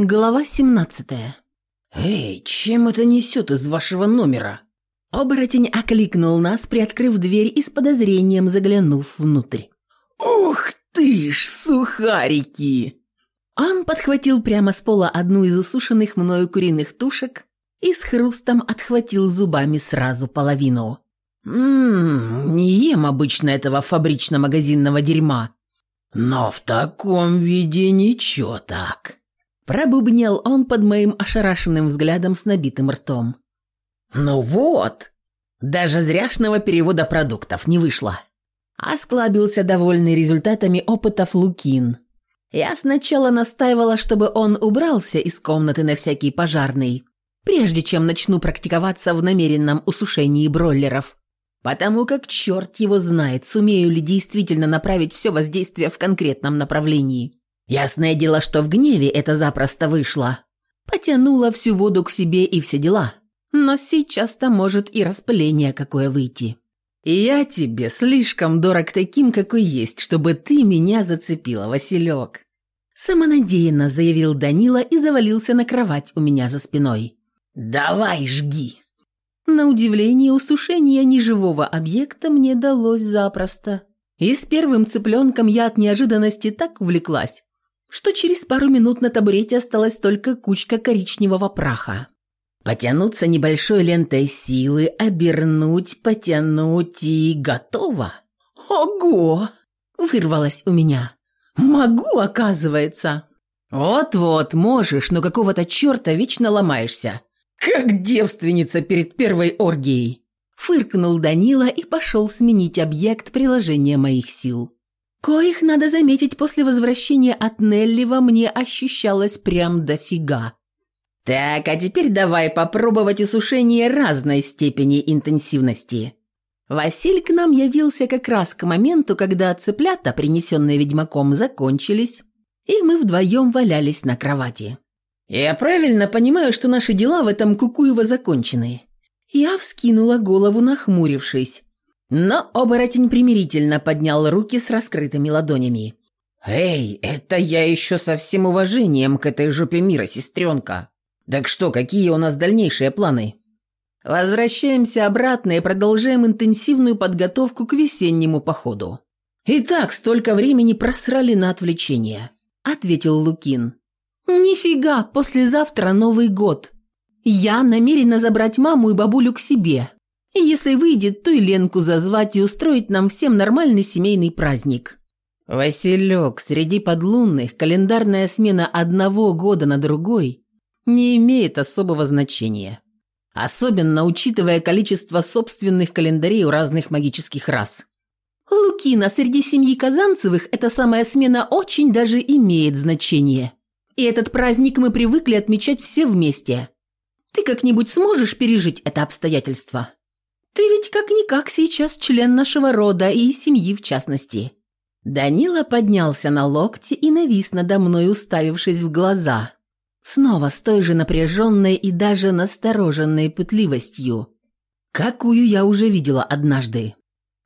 Глава 17 «Эй, чем это несет из вашего номера?» Оборотень окликнул нас, приоткрыв дверь и с подозрением заглянув внутрь. «Ух ты ж, сухарики!» Он подхватил прямо с пола одну из усушенных мною куриных тушек и с хрустом отхватил зубами сразу половину. «Ммм, не ем обычно этого фабрично-магазинного дерьма, но в таком виде ничего так». Пробубнел он под моим ошарашенным взглядом с набитым ртом. «Ну вот! Даже зряшного перевода продуктов не вышло!» Осклабился довольный результатами опытов Лукин. Я сначала настаивала, чтобы он убрался из комнаты на всякий пожарный, прежде чем начну практиковаться в намеренном усушении бройлеров. Потому как черт его знает, сумею ли действительно направить все воздействие в конкретном направлении. Ясное дело, что в гневе это запросто вышло. Потянула всю воду к себе и все дела. Но сейчас-то может и распыление какое выйти. Я тебе слишком дорог таким, какой есть, чтобы ты меня зацепила, Василек. Самонадеянно заявил Данила и завалился на кровать у меня за спиной. «Давай, жги!» На удивление, усушение неживого объекта мне далось запросто. И с первым цыпленком я от неожиданности так увлеклась, что через пару минут на табурете осталась только кучка коричневого праха. Потянуться небольшой лентой силы, обернуть, потянуть и готово. «Ого!» – вырвалось у меня. «Могу, оказывается!» «Вот-вот, можешь, но какого-то черта вечно ломаешься. Как девственница перед первой оргией!» Фыркнул Данила и пошел сменить объект приложения моих сил. Коих, надо заметить, после возвращения от Нелли во мне ощущалось прям дофига. Так, а теперь давай попробовать усушение разной степени интенсивности. Василь к нам явился как раз к моменту, когда цыплята, принесенные ведьмаком, закончились, и мы вдвоем валялись на кровати. «Я правильно понимаю, что наши дела в этом Кукуево закончены?» Я вскинула голову, нахмурившись, но оборотень примирительно поднял руки с раскрытыми ладонями. «Эй, это я еще со всем уважением к этой жопе мира, сестренка. Так что, какие у нас дальнейшие планы?» «Возвращаемся обратно и продолжаем интенсивную подготовку к весеннему походу». «Итак, столько времени просрали на отвлечение», — ответил Лукин. «Нифига, послезавтра Новый год. Я намерена забрать маму и бабулю к себе, и если выйдет, то и Ленку зазвать и устроить нам всем нормальный семейный праздник. Василек, среди подлунных календарная смена одного года на другой не имеет особого значения. Особенно учитывая количество собственных календарей у разных магических рас. Лукина, среди семьи Казанцевых эта самая смена очень даже имеет значение. И этот праздник мы привыкли отмечать все вместе. Ты как-нибудь сможешь пережить это обстоятельство? Ты ведь как-никак сейчас член нашего рода и семьи в частности». Данила поднялся на локти и навис надо мной, уставившись в глаза. Снова с той же напряженной и даже настороженной пытливостью, какую я уже видела однажды.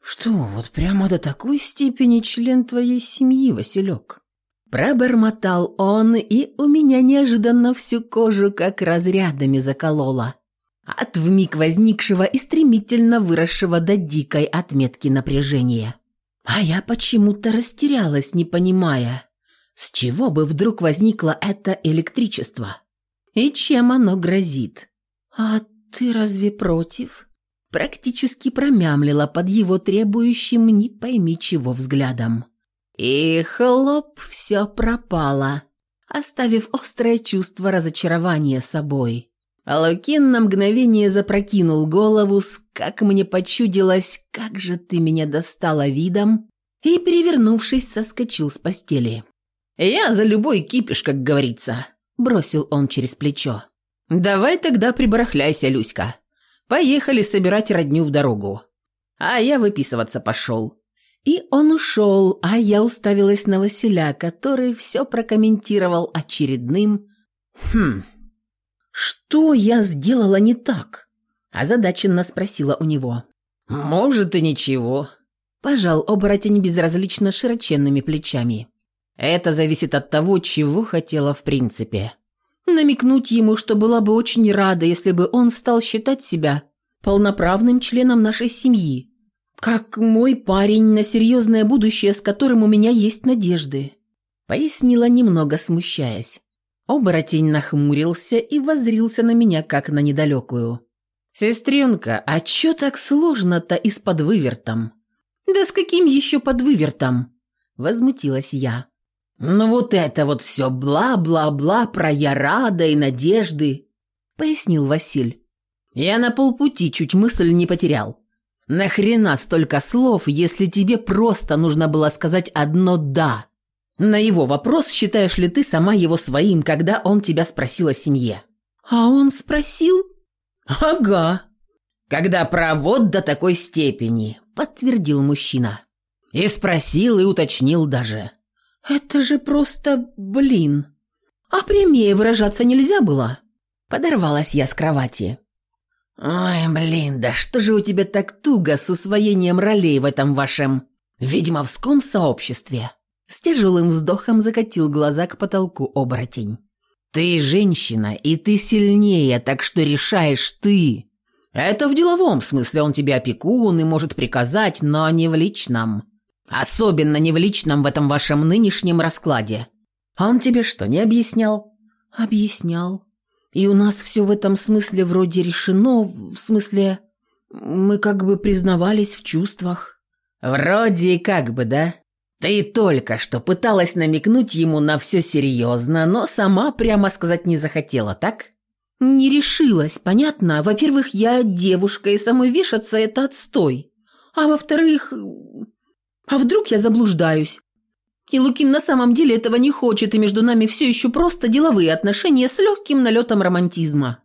«Что, вот прямо до такой степени член твоей семьи, Василек?» Пробормотал он, и у меня неожиданно всю кожу как разрядами закололо от вмиг возникшего и стремительно выросшего до дикой отметки напряжения. А я почему-то растерялась, не понимая, с чего бы вдруг возникло это электричество и чем оно грозит. «А ты разве против?» Практически промямлила под его требующим не пойми чего взглядом. И хлоп, все пропало, оставив острое чувство разочарования собой. Лукин на мгновение запрокинул голову, с, как мне почудилось, как же ты меня достала видом, и, перевернувшись, соскочил с постели. «Я за любой кипиш, как говорится», – бросил он через плечо. «Давай тогда прибарахляйся, Люська. Поехали собирать родню в дорогу». А я выписываться пошел. И он ушел, а я уставилась на Василя, который все прокомментировал очередным «Хм, «Что я сделала не так?» – озадаченно спросила у него. «Может, и ничего», – пожал оборотень безразлично широченными плечами. «Это зависит от того, чего хотела в принципе. Намекнуть ему, что была бы очень рада, если бы он стал считать себя полноправным членом нашей семьи. Как мой парень на серьезное будущее, с которым у меня есть надежды. Пояснила немного смущаясь. Оборотень нахмурился и возрился на меня, как на недалекую. «Сестренка, а чё так сложно-то и с подвывертом?» «Да с каким еще подвывертом?» Возмутилась я. «Ну вот это вот все бла-бла-бла про я рада и надежды», пояснил Василь. Я на полпути чуть мысль не потерял. Нахрена столько слов, если тебе просто нужно было сказать одно «да»? На его вопрос, считаешь ли ты сама его своим, когда он тебя спросил о семье? А он спросил? Ага. Когда провод до такой степени, подтвердил мужчина. И спросил, и уточнил даже. Это же просто блин. А прямее выражаться нельзя было? Подорвалась я с кровати. «Ой, блин, да что же у тебя так туго с усвоением ролей в этом вашем ведьмовском сообществе?» С тяжелым вздохом закатил глаза к потолку оборотень. «Ты женщина, и ты сильнее, так что решаешь ты. Это в деловом смысле он тебе опекун и может приказать, но не в личном. Особенно не в личном в этом вашем нынешнем раскладе. Он тебе что, не объяснял?» «Объяснял. И у нас все в этом смысле вроде решено, в смысле, мы как бы признавались в чувствах». «Вроде как бы, да?» Ты только что пыталась намекнуть ему на все серьезно, но сама прямо сказать не захотела, так? Не решилась, понятно. Во-первых, я девушка, и самой вешаться – это отстой. А во-вторых, а вдруг я заблуждаюсь? И Лукин на самом деле этого не хочет, и между нами все еще просто деловые отношения с легким налетом романтизма.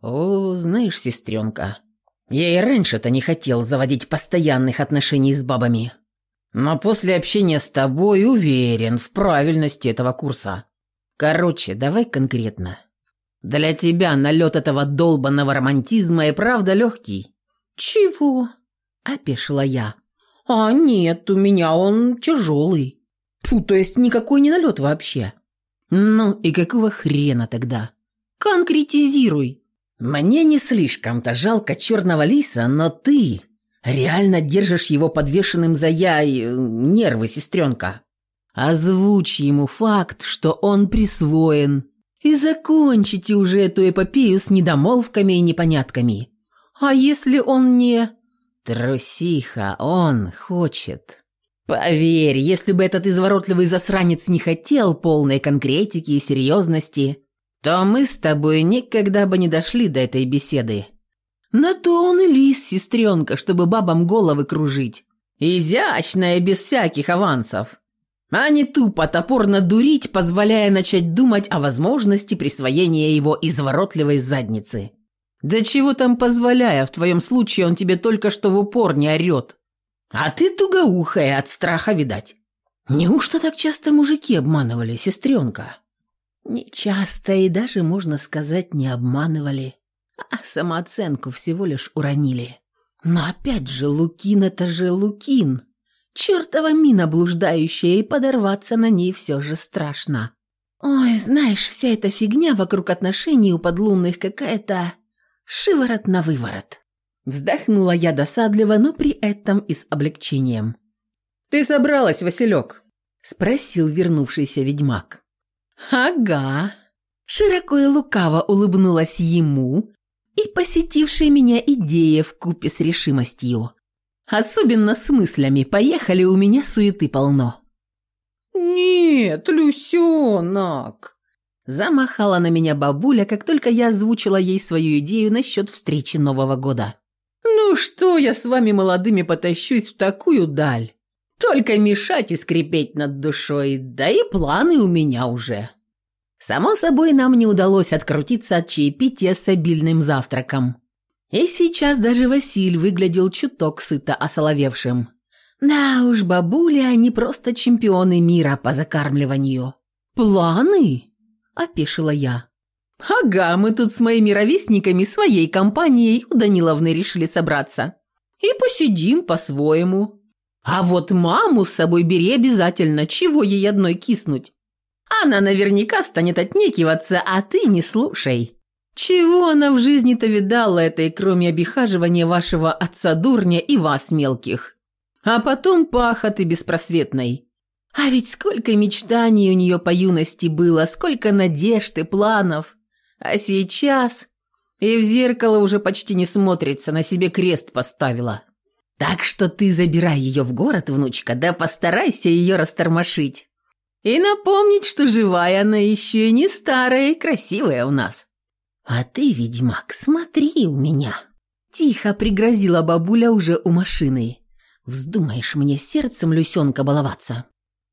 О, знаешь, сестренка, я и раньше-то не хотел заводить постоянных отношений с бабами. Но после общения с тобой уверен в правильности этого курса. Короче, давай конкретно. Для тебя налет этого долбанного романтизма и правда легкий. Чего? Опешила я. А нет, у меня он тяжелый. Фу, то есть никакой не налет вообще. Ну и какого хрена тогда? Конкретизируй. Мне не слишком-то жалко черного лиса, но ты Реально держишь его подвешенным за яй... нервы, сестренка. Озвучь ему факт, что он присвоен. И закончите уже эту эпопею с недомолвками и непонятками. А если он не... Трусиха, он хочет. Поверь, если бы этот изворотливый засранец не хотел полной конкретики и серьезности, то мы с тобой никогда бы не дошли до этой беседы. На то он и лис, сестренка, чтобы бабам головы кружить. Изящная, без всяких авансов. А не тупо топорно дурить, позволяя начать думать о возможности присвоения его изворотливой задницы. Да чего там позволяя, в твоем случае он тебе только что в упор не орет. А ты тугоухая от страха, видать. Неужто так часто мужики обманывали, сестренка? Не часто и даже, можно сказать, не обманывали а самооценку всего лишь уронили. Но опять же, Лукин — это же Лукин. Чертова мина блуждающая, и подорваться на ней все же страшно. Ой, знаешь, вся эта фигня вокруг отношений у подлунных какая-то шиворот на выворот. Вздохнула я досадливо, но при этом и с облегчением. «Ты собралась, Василек?» – спросил вернувшийся ведьмак. «Ага». Широко и лукаво улыбнулась ему, и посетившая меня идея в купе с решимостью. Особенно с мыслями «поехали, у меня суеты полно». «Нет, Люсенок!» Замахала на меня бабуля, как только я озвучила ей свою идею насчет встречи Нового года. «Ну что я с вами молодыми потащусь в такую даль? Только мешать и скрипеть над душой, да и планы у меня уже». Само собой, нам не удалось открутиться от чаепития с обильным завтраком. И сейчас даже Василь выглядел чуток сыто осоловевшим. Да уж, бабуля, они просто чемпионы мира по закармливанию. «Планы?» – опешила я. «Ага, мы тут с моими ровесниками своей компанией у Даниловны решили собраться. И посидим по-своему. А вот маму с собой бери обязательно, чего ей одной киснуть. Она наверняка станет отнекиваться, а ты не слушай. Чего она в жизни-то видала этой, кроме обихаживания вашего отца-дурня и вас, мелких? А потом пахоты беспросветной. А ведь сколько мечтаний у нее по юности было, сколько надежд и планов. А сейчас и в зеркало уже почти не смотрится, на себе крест поставила. Так что ты забирай ее в город, внучка, да постарайся ее растормошить. И напомнить, что живая она еще и не старая и красивая у нас. А ты, ведьмак, смотри у меня. Тихо пригрозила бабуля уже у машины. Вздумаешь мне сердцем Люсенка баловаться?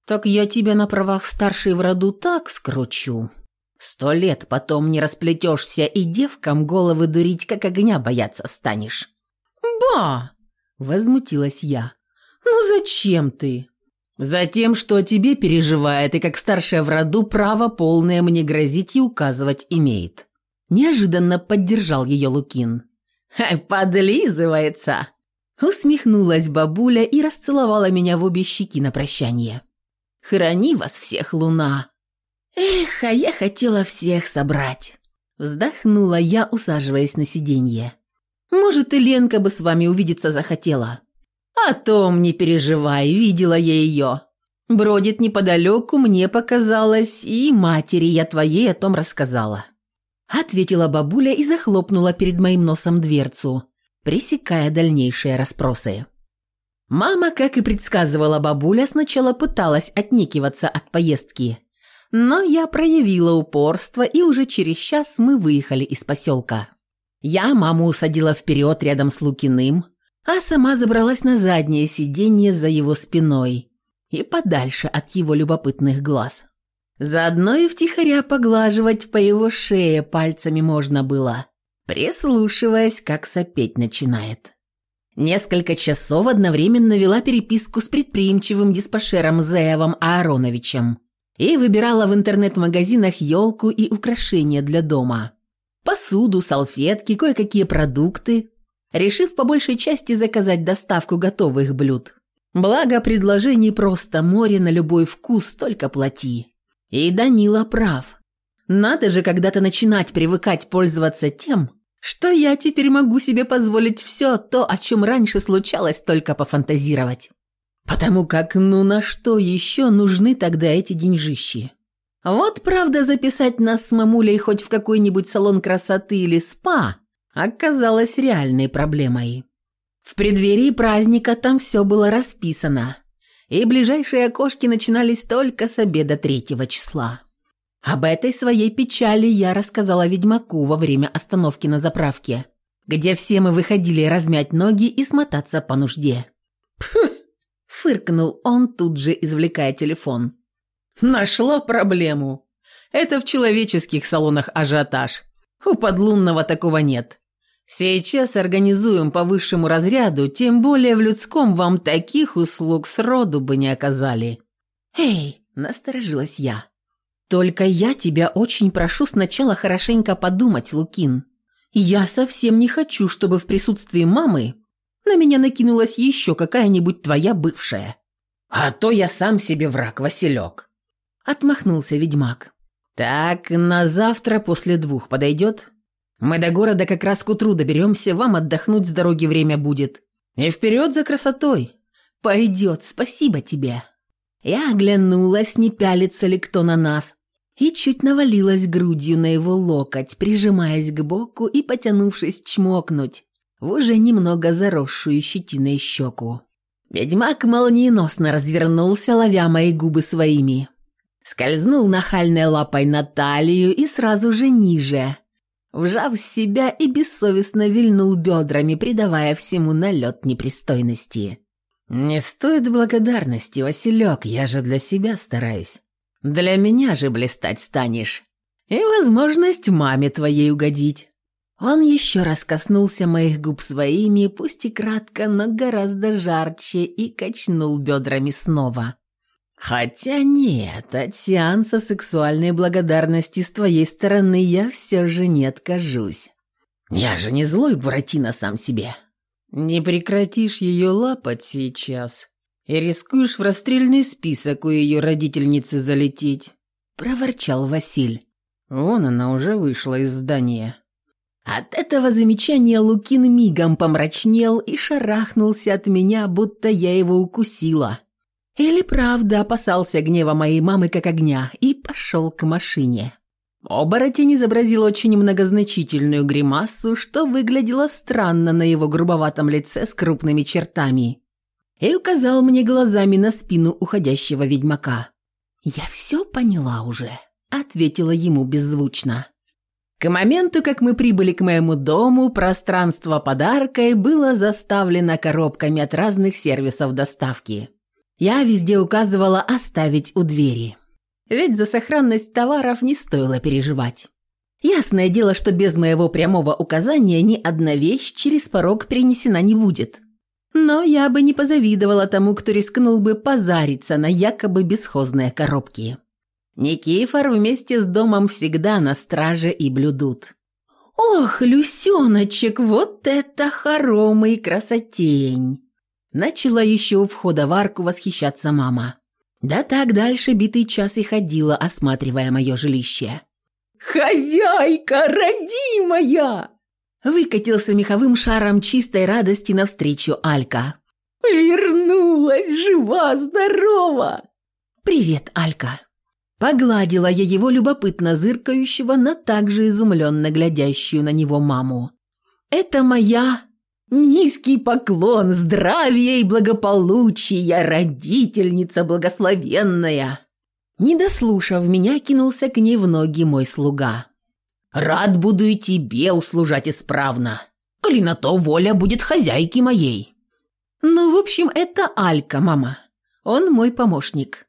Так я тебя на правах старшей в роду так скручу. Сто лет потом не расплетешься и девкам головы дурить, как огня бояться станешь. Ба! Возмутилась я. Ну зачем ты? Затем, что о тебе переживает и как старшая в роду право полное мне грозить и указывать имеет. Неожиданно поддержал ее Лукин. «Подлизывается!» Усмехнулась бабуля и расцеловала меня в обе щеки на прощание. «Храни вас всех, луна!» «Эх, а я хотела всех собрать!» Вздохнула я, усаживаясь на сиденье. «Может, и Ленка бы с вами увидеться захотела?» «О том не переживай, видела я ее. Бродит неподалеку, мне показалось, и матери я твоей о том рассказала». Ответила бабуля и захлопнула перед моим носом дверцу, пресекая дальнейшие расспросы. Мама, как и предсказывала бабуля, сначала пыталась отнекиваться от поездки, но я проявила упорство, и уже через час мы выехали из поселка. Я маму усадила вперед рядом с Лукиным, а сама забралась на заднее сиденье за его спиной и подальше от его любопытных глаз. Заодно и втихаря поглаживать по его шее пальцами можно было, прислушиваясь, как сопеть начинает. Несколько часов одновременно вела переписку с предприимчивым диспашером Зеевым Аароновичем и выбирала в интернет-магазинах елку и украшения для дома. Посуду, салфетки, кое-какие продукты, решив по большей части заказать доставку готовых блюд. Благо, предложений просто море на любой вкус, только плати. И Данила прав. Надо же когда-то начинать привыкать пользоваться тем, что я теперь могу себе позволить все то, о чем раньше случалось только пофантазировать. Потому как ну на что еще нужны тогда эти деньжищи? Вот правда записать нас с мамулей хоть в какой-нибудь салон красоты или спа оказалось реальной проблемой. В преддверии праздника там все было расписано, и ближайшие окошки начинались только с обеда третьего числа. Об этой своей печали я рассказала ведьмаку во время остановки на заправке, где все мы выходили размять ноги и смотаться по нужде. Фыркнул он, тут же извлекая телефон. «Нашла проблему. Это в человеческих салонах ажиотаж. У подлунного такого нет. Сейчас организуем по высшему разряду, тем более в людском вам таких услуг сроду бы не оказали». «Эй!» – насторожилась я. «Только я тебя очень прошу сначала хорошенько подумать, Лукин. Я совсем не хочу, чтобы в присутствии мамы на меня накинулась еще какая-нибудь твоя бывшая. А то я сам себе враг, Василек». Отмахнулся ведьмак. «Так, на завтра после двух подойдет?» Мы до города как раз к утру доберемся, вам отдохнуть с дороги время будет. И вперед за красотой. Пойдет, спасибо тебе. Я оглянулась, не пялится ли кто на нас, и чуть навалилась грудью на его локоть, прижимаясь к боку и потянувшись чмокнуть в уже немного заросшую щетиной щеку. Ведьмак молниеносно развернулся, ловя мои губы своими. Скользнул нахальной лапой на талию и сразу же ниже – вжав себя и бессовестно вильнул бедрами, придавая всему налет непристойности. «Не стоит благодарности, Василек, я же для себя стараюсь. Для меня же блистать станешь. И возможность маме твоей угодить». Он еще раз коснулся моих губ своими, пусть и кратко, но гораздо жарче, и качнул бедрами снова. Хотя нет, от сеанса сексуальной благодарности с твоей стороны я все же не откажусь. Я же не злой Буратино сам себе. Не прекратишь ее лапать сейчас и рискуешь в расстрельный список у ее родительницы залететь. проворчал Василь. Вон она уже вышла из здания. От этого замечания Лукин мигом помрачнел и шарахнулся от меня, будто я его укусила. Или правда опасался гнева моей мамы как огня и пошел к машине. Оборотень изобразил очень многозначительную гримасу, что выглядело странно на его грубоватом лице с крупными чертами, и указал мне глазами на спину уходящего ведьмака. «Я все поняла уже», — ответила ему беззвучно. К моменту, как мы прибыли к моему дому, пространство подаркой было заставлено коробками от разных сервисов доставки. Я везде указывала оставить у двери. Ведь за сохранность товаров не стоило переживать. Ясное дело, что без моего прямого указания ни одна вещь через порог перенесена не будет. Но я бы не позавидовала тому, кто рискнул бы позариться на якобы бесхозные коробки. Никифор вместе с домом всегда на страже и блюдут. «Ох, Люсеночек, вот это хоромый красотень!» Начала еще у входа в арку восхищаться мама. Да так дальше битый час и ходила, осматривая мое жилище. «Хозяйка родимая!» Выкатился меховым шаром чистой радости навстречу Алька. «Вернулась, жива, здорова!» «Привет, Алька!» Погладила я его любопытно зыркающего на также изумленно глядящую на него маму. «Это моя Низкий поклон, здравия и благополучия, родительница благословенная!» Не дослушав меня, кинулся к ней в ноги мой слуга. «Рад буду и тебе услужать исправно, коли на то воля будет хозяйки моей». «Ну, в общем, это Алька, мама. Он мой помощник».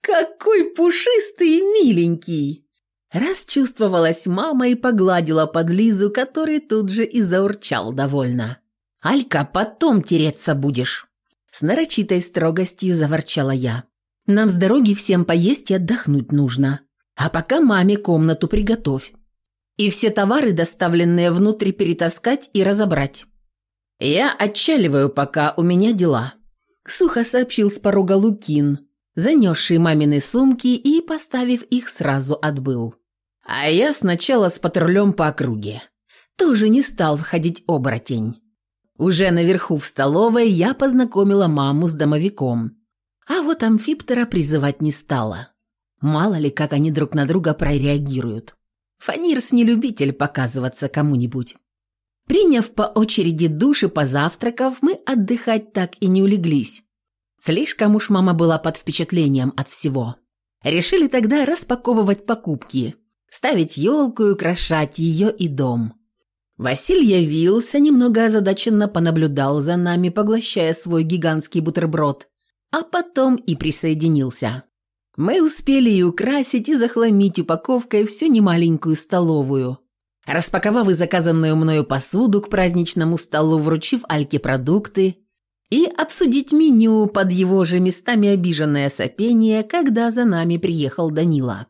«Какой пушистый и миленький!» Расчувствовалась мама и погладила под Лизу, который тут же и заурчал довольно. «Алька, потом тереться будешь!» С нарочитой строгостью заворчала я. «Нам с дороги всем поесть и отдохнуть нужно. А пока маме комнату приготовь. И все товары, доставленные внутрь, перетаскать и разобрать. Я отчаливаю, пока у меня дела», – сухо сообщил с порога Лукин, занесший мамины сумки и, поставив их, сразу отбыл. А я сначала с патрулем по округе. Тоже не стал входить оборотень. Уже наверху в столовой я познакомила маму с домовиком. А вот амфиптера призывать не стала. Мало ли, как они друг на друга прореагируют. Фанирс не любитель показываться кому-нибудь. Приняв по очереди душ и позавтракав, мы отдыхать так и не улеглись. Слишком уж мама была под впечатлением от всего. Решили тогда распаковывать покупки, ставить елку и украшать ее и дом. Василь явился, немного озадаченно понаблюдал за нами, поглощая свой гигантский бутерброд, а потом и присоединился. Мы успели и украсить, и захламить упаковкой всю немаленькую столовую. Распаковав и заказанную мною посуду к праздничному столу, вручив Альке продукты и обсудить меню под его же местами обиженное сопение, когда за нами приехал Данила.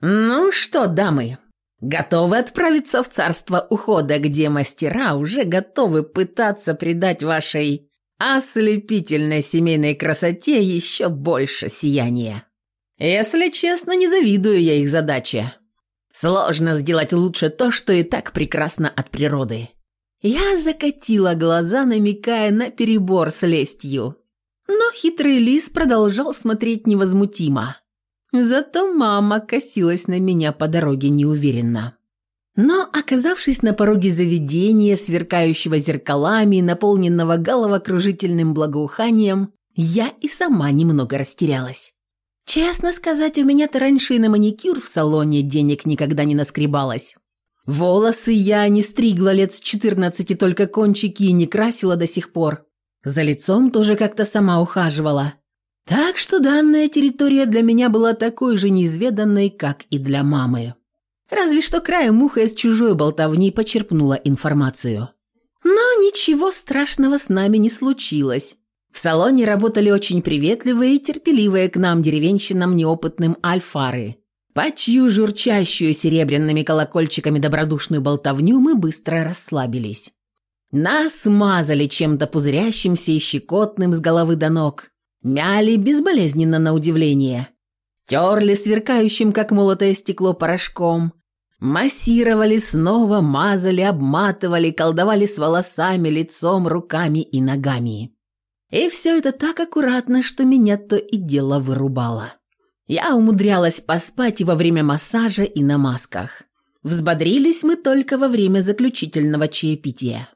«Ну что, дамы?» Готовы отправиться в царство ухода, где мастера уже готовы пытаться придать вашей ослепительной семейной красоте еще больше сияния. Если честно, не завидую я их задаче. Сложно сделать лучше то, что и так прекрасно от природы. Я закатила глаза, намекая на перебор с лестью. Но хитрый лис продолжал смотреть невозмутимо. Зато мама косилась на меня по дороге неуверенно. Но, оказавшись на пороге заведения, сверкающего зеркалами, наполненного головокружительным благоуханием, я и сама немного растерялась. Честно сказать, у меня-то раньше и на маникюр в салоне денег никогда не наскребалось. Волосы я не стригла лет с четырнадцати, только кончики и не красила до сих пор. За лицом тоже как-то сама ухаживала. Так что данная территория для меня была такой же неизведанной, как и для мамы. Разве что краем уха из чужой болтовни почерпнула информацию. Но ничего страшного с нами не случилось. В салоне работали очень приветливые и терпеливые к нам деревенщинам неопытным альфары, по чью журчащую серебряными колокольчиками добродушную болтовню мы быстро расслабились. Нас смазали чем-то пузырящимся и щекотным с головы до ног, Мяли безболезненно на удивление. терли сверкающим, как молотое стекло, порошком, массировали снова, мазали, обматывали, колдовали с волосами, лицом, руками и ногами. И все это так аккуратно, что меня то и дело вырубало. Я умудрялась поспать и во время массажа, и на масках. Взбодрились мы только во время заключительного чаепития.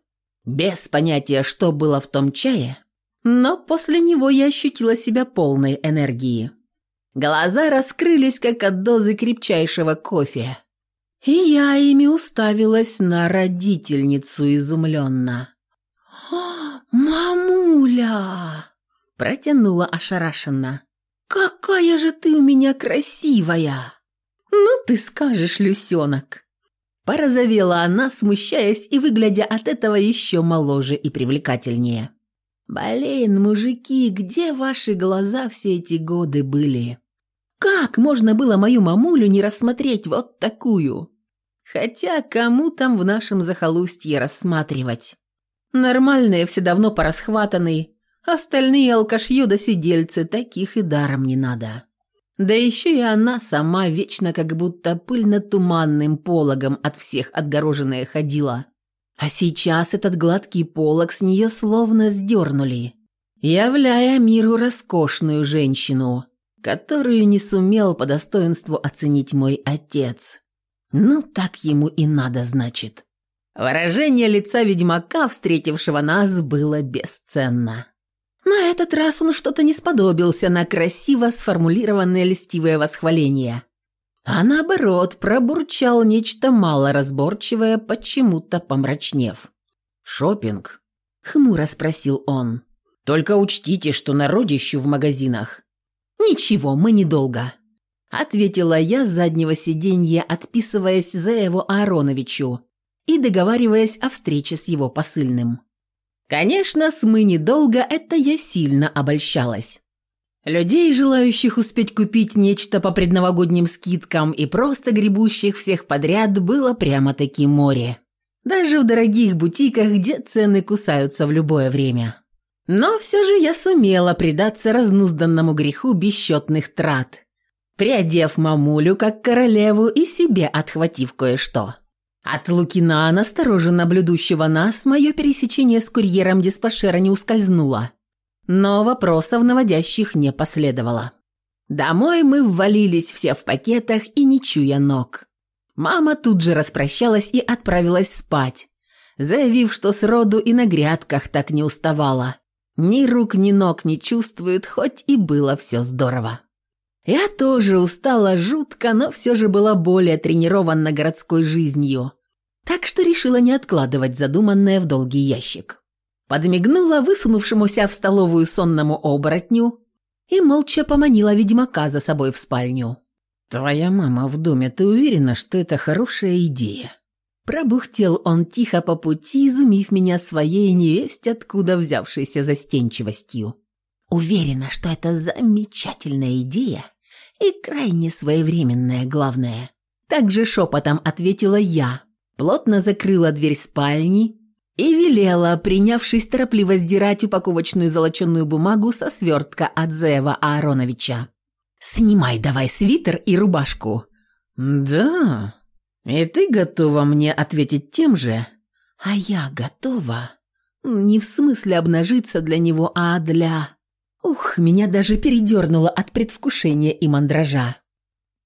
Без понятия, что было в том чае, но после него я ощутила себя полной энергии. Глаза раскрылись, как от дозы крепчайшего кофе. И я ими уставилась на родительницу изумленно. «Мамуля!» – протянула ошарашенно. «Какая же ты у меня красивая!» «Ну ты скажешь, Люсенок!» Порозовела она, смущаясь и выглядя от этого еще моложе и привлекательнее. «Блин, мужики, где ваши глаза все эти годы были? Как можно было мою мамулю не рассмотреть вот такую? Хотя кому там в нашем захолустье рассматривать? Нормальные все давно порасхватаны, остальные алкашью да сидельцы, таких и даром не надо». Да еще и она сама вечно как будто пыльно-туманным пологом от всех отгороженная ходила. А сейчас этот гладкий полог с нее словно сдернули, являя миру роскошную женщину, которую не сумел по достоинству оценить мой отец. Ну, так ему и надо, значит. Выражение лица ведьмака, встретившего нас, было бесценно. На этот раз он что-то не сподобился на красиво сформулированное льстивое восхваление, а наоборот пробурчал нечто малоразборчивое, почему-то помрачнев. Шопинг? хмуро спросил он. «Только учтите, что народищу в магазинах». «Ничего, мы недолго», — ответила я с заднего сиденья, отписываясь Заеву Аароновичу и договариваясь о встрече с его посыльным. Конечно, с мы недолго это я сильно обольщалась. Людей, желающих успеть купить нечто по предновогодним скидкам и просто гребущих всех подряд, было прямо-таки море. Даже в дорогих бутиках, где цены кусаются в любое время. Но все же я сумела предаться разнузданному греху бесчетных трат, приодев мамулю как королеву и себе отхватив кое-что. От Лукина, настороженно блюдущего нас, мое пересечение с курьером диспашера не ускользнуло. Но вопросов наводящих не последовало. Домой мы ввалились все в пакетах и не чуя ног. Мама тут же распрощалась и отправилась спать, заявив, что сроду и на грядках так не уставала. Ни рук, ни ног не чувствует, хоть и было все здорово. Я тоже устала жутко, но все же была более тренирована городской жизнью. Так что решила не откладывать задуманное в долгий ящик. Подмигнула высунувшемуся в столовую сонному оборотню и молча поманила ведьмака за собой в спальню. «Твоя мама в доме, ты уверена, что это хорошая идея?» Пробухтел он тихо по пути, изумив меня своей невесть, откуда взявшейся застенчивостью. «Уверена, что это замечательная идея и крайне своевременная, главное. Также шепотом ответила я, плотно закрыла дверь спальни и велела, принявшись торопливо сдирать упаковочную золоченую бумагу со свертка от Зева Аароновича. «Снимай давай свитер и рубашку». «Да? И ты готова мне ответить тем же?» «А я готова. Не в смысле обнажиться для него, а для...» Ух, меня даже передернуло от предвкушения и мандража.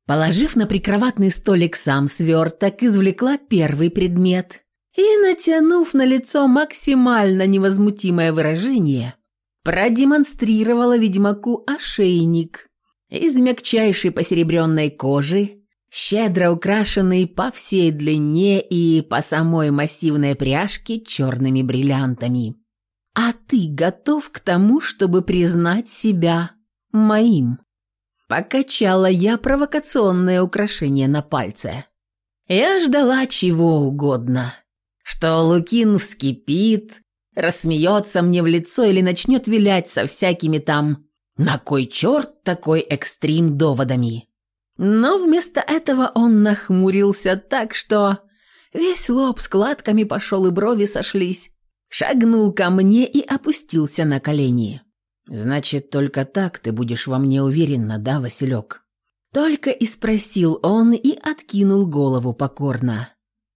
Положив на прикроватный столик сам сверток, извлекла первый предмет и, натянув на лицо максимально невозмутимое выражение, продемонстрировала ведьмаку ошейник из мягчайшей посеребренной кожи, щедро украшенный по всей длине и по самой массивной пряжке черными бриллиантами. «А ты готов к тому, чтобы признать себя моим?» Покачала я провокационное украшение на пальце. Я ждала чего угодно. Что Лукин вскипит, рассмеется мне в лицо или начнет вилять со всякими там «на кой черт такой экстрим доводами?». Но вместо этого он нахмурился так, что весь лоб складками пошел и брови сошлись, шагнул ко мне и опустился на колени. «Значит, только так ты будешь во мне уверена, да, Василек?» Только и спросил он и откинул голову покорно.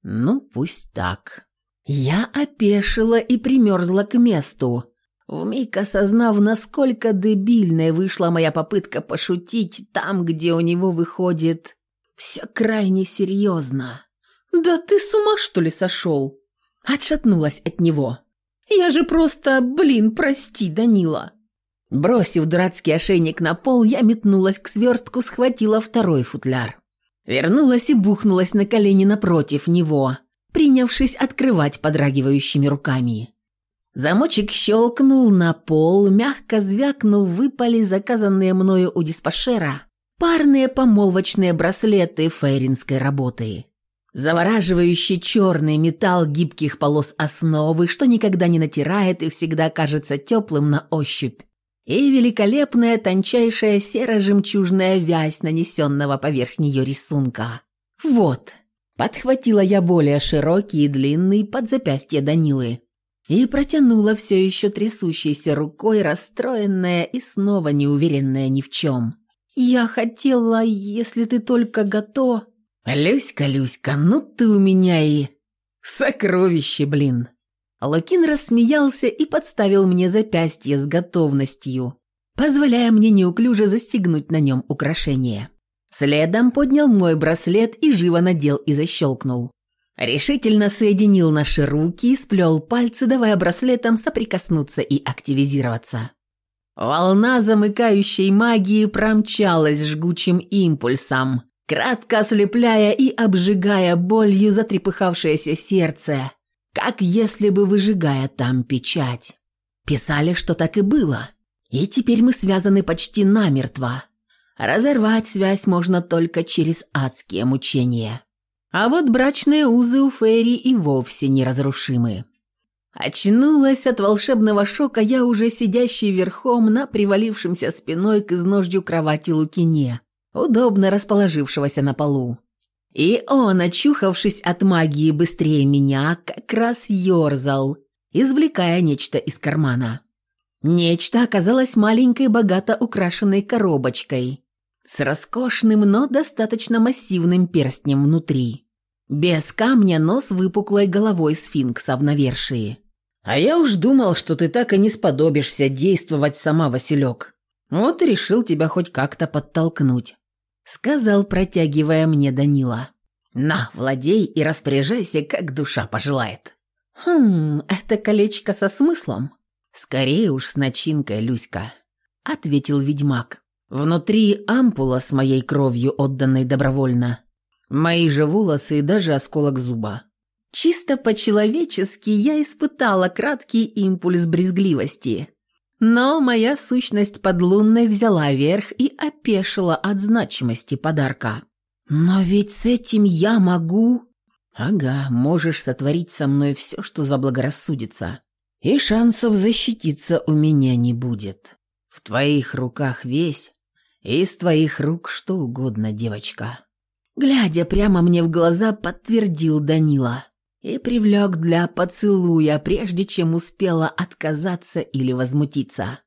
Ну, пусть так. Я опешила и примерзла к месту, вмиг осознав, насколько дебильной вышла моя попытка пошутить там, где у него выходит все крайне серьезно. «Да ты с ума, что ли, сошел?» Отшатнулась от него. «Я же просто, блин, прости, Данила». Бросив дурацкий ошейник на пол, я метнулась к свертку, схватила второй футляр. Вернулась и бухнулась на колени напротив него, принявшись открывать подрагивающими руками. Замочек щелкнул на пол, мягко звякнув, выпали заказанные мною у диспашера парные помолвочные браслеты фейринской работы. Завораживающий черный металл гибких полос основы, что никогда не натирает и всегда кажется теплым на ощупь. И великолепная тончайшая серо-жемчужная вязь, нанесенного поверх нее рисунка. Вот. Подхватила я более широкий и длинный под запястье Данилы. И протянула все еще трясущейся рукой, расстроенная и снова неуверенная ни в чем. «Я хотела, если ты только готов...» «Люська, Люська, ну ты у меня и...» «Сокровище, блин!» Лукин рассмеялся и подставил мне запястье с готовностью, позволяя мне неуклюже застегнуть на нем украшение. Следом поднял мой браслет и живо надел и защелкнул. Решительно соединил наши руки и сплел пальцы, давая браслетам соприкоснуться и активизироваться. Волна замыкающей магии промчалась жгучим импульсом, кратко ослепляя и обжигая болью затрепыхавшееся сердце, как если бы выжигая там печать. Писали, что так и было, и теперь мы связаны почти намертво. Разорвать связь можно только через адские мучения. А вот брачные узы у Фейри и вовсе неразрушимы. Очнулась от волшебного шока я уже сидящий верхом на привалившемся спиной к изножью кровати Лукине, удобно расположившегося на полу. И он, очухавшись от магии быстрее меня, как раз ерзал, извлекая нечто из кармана. Нечто оказалось маленькой богато украшенной коробочкой с роскошным, но достаточно массивным перстнем внутри. Без камня, но с выпуклой головой сфинкса в навершии. А я уж думал, что ты так и не сподобишься действовать сама, Василек. Вот и решил тебя хоть как-то подтолкнуть», — сказал, протягивая мне Данила. «На, владей и распоряжайся, как душа пожелает». «Хм, это колечко со смыслом?» «Скорее уж с начинкой, Люська», — ответил ведьмак. «Внутри ампула с моей кровью, отданной добровольно. Мои же волосы и даже осколок зуба. Чисто по-человечески я испытала краткий импульс брезгливости. Но моя сущность подлунной взяла верх и опешила от значимости подарка. «Но ведь с этим я могу...» «Ага, можешь сотворить со мной все, что заблагорассудится. И шансов защититься у меня не будет. В твоих руках весь, из твоих рук что угодно, девочка». Глядя прямо мне в глаза, подтвердил Данила и привлек для поцелуя, прежде чем успела отказаться или возмутиться.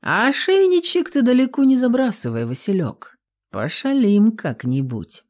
«А ошейничек ты далеко не забрасывай, Василек. Пошалим как-нибудь».